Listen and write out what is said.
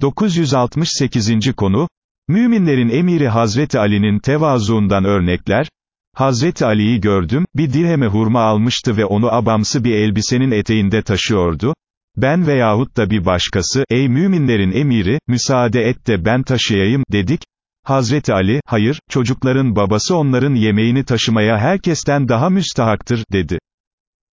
968. konu, Müminlerin emiri Hazreti Ali'nin tevazuundan örnekler, Hazreti Ali'yi gördüm, bir dirheme hurma almıştı ve onu abamsı bir elbisenin eteğinde taşıyordu, ben veyahut da bir başkası, ey müminlerin emiri, müsaade et de ben taşıyayım, dedik, Hazreti Ali, hayır, çocukların babası onların yemeğini taşımaya herkesten daha müstahaktır, dedi.